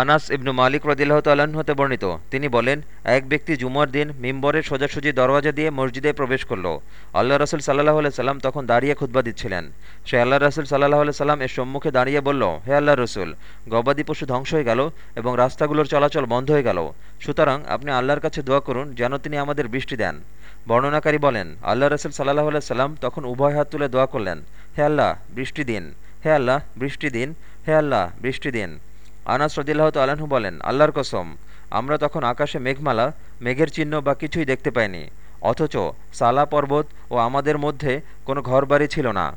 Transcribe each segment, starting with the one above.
আনাস ইবনু মালিক রদিল্লাহ তাল্লাহ্ন হতে বর্ণিত। তিনি বলেন, এক ব্যক্তি জুমার দিন মিম্বরের সোজাসুজি দরওয়াজা দিয়ে মসজিদে প্রবেশ করল। আল্লাহ রসুল সাল্লাহ আলাই সাল্লাম তখন দাঁড়িয়ে খুতবা দিচ্ছিলেন। সে আল্লাহ রসুল সাল্লাহ আলাই সাল্লাম এর সম্মুখে দাঁড়িয়ে বলল, হে আল্লাহ রসুল, গবাদি পশু ধ্বংস হয়ে গেল এবং রাস্তাগুলোর চলাচল বন্ধ হয়ে গেল। সুতরাং আপনি আল্লাহর কাছে দোয়া করুন যেন তিনি আমাদের বৃষ্টি দেন। বর্ণনাকারী বলেন আল্লাহ রসুল সাল্লাহ আলাই সাল্লাম তখন উভয় হাত তুলে দোয়া করলেন, হে আল্লাহ, বৃষ্টি দিন, হে আল্লাহ, বৃষ্টি দিন, হে আল্লাহ, বৃষ্টি দিন। আনাস রদিল্লাহ তালাহু বলেন, আল্লাহর কসম, আমরা তখন আকাশে মেঘমালা, মেঘের চিহ্ন বা কিছুই দেখতে পাইনি। অথচ সালা পর্বত ও আমাদের মধ্যে কোনো ঘরবাড়ি ছিল না।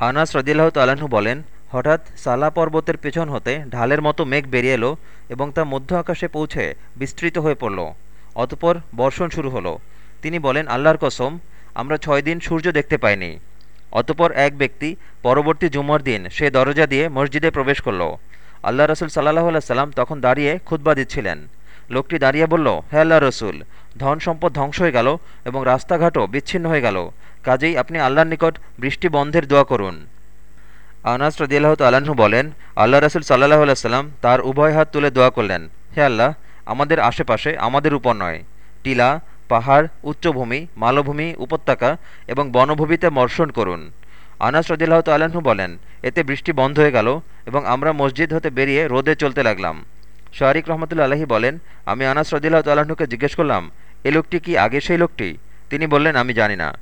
আনাস রদিল্লাহ তালাহু বলেন, হঠাৎ সালা পর্বতের পেছন হতে ঢালের মতো মেঘ বেরিয়ে এলো এবং তা মধ্য আকাশে পৌঁছে বিস্তৃত হয়ে পড়ল। অতপর বর্ষণ শুরু হলো। তিনি বলেন, আল্লাহর কসম, আমরা ছয় দিন সূর্য দেখতে পাইনি। অতপর এক ব্যক্তি পরবর্তী জুমার দিন সে দরজা দিয়ে মসজিদে প্রবেশ করল। আল্লাহ রসুল সাল্লাহ সাল্লাম তখন দাঁড়িয়ে খুতবা দিচ্ছিলেন। লোকটি দাঁড়িয়ে বলল, হে আল্লাহ রসুল, ধন সম্পদ ধ্বংস হয়ে গেল এবং রাস্তাঘাটও বিচ্ছিন্ন হয়ে গেল। কাজেই আপনি আল্লাহর নিকট বৃষ্টি বন্ধের দোয়া করুন। আনাস রদিয়াল্লাহ তাল্লাহ্ন বলেন আল্লাহ রসুল সাল্লাহ সাল্লাম তার উভয় হাত তুলে দোয়া করলেন, হে আল্লাহ, আমাদের আশেপাশে আমাদের উপর নয়। টিলা, পাহাড়, উচ্চভূমি, মালভূমি, উপত্যকা এবং বনভূমিতে মর্ষণ করুন। আনাস রদিল্লাহ তাল্লাহ্ন বলেন এতে বৃষ্টি বন্ধ হয়ে গেল এবং আমরা মসজিদ হতে বেরিয়ে রোদে চলতে লাগলাম। শাহরিক রহমতুল্লা আলহী বলেন, আমি আনাস রদিল্লাহ তালাহনুকে জিজ্ঞেস করলাম, এ লোকটি কি আগে সেই লোকটি? তিনি বললেন, আমি জানি না।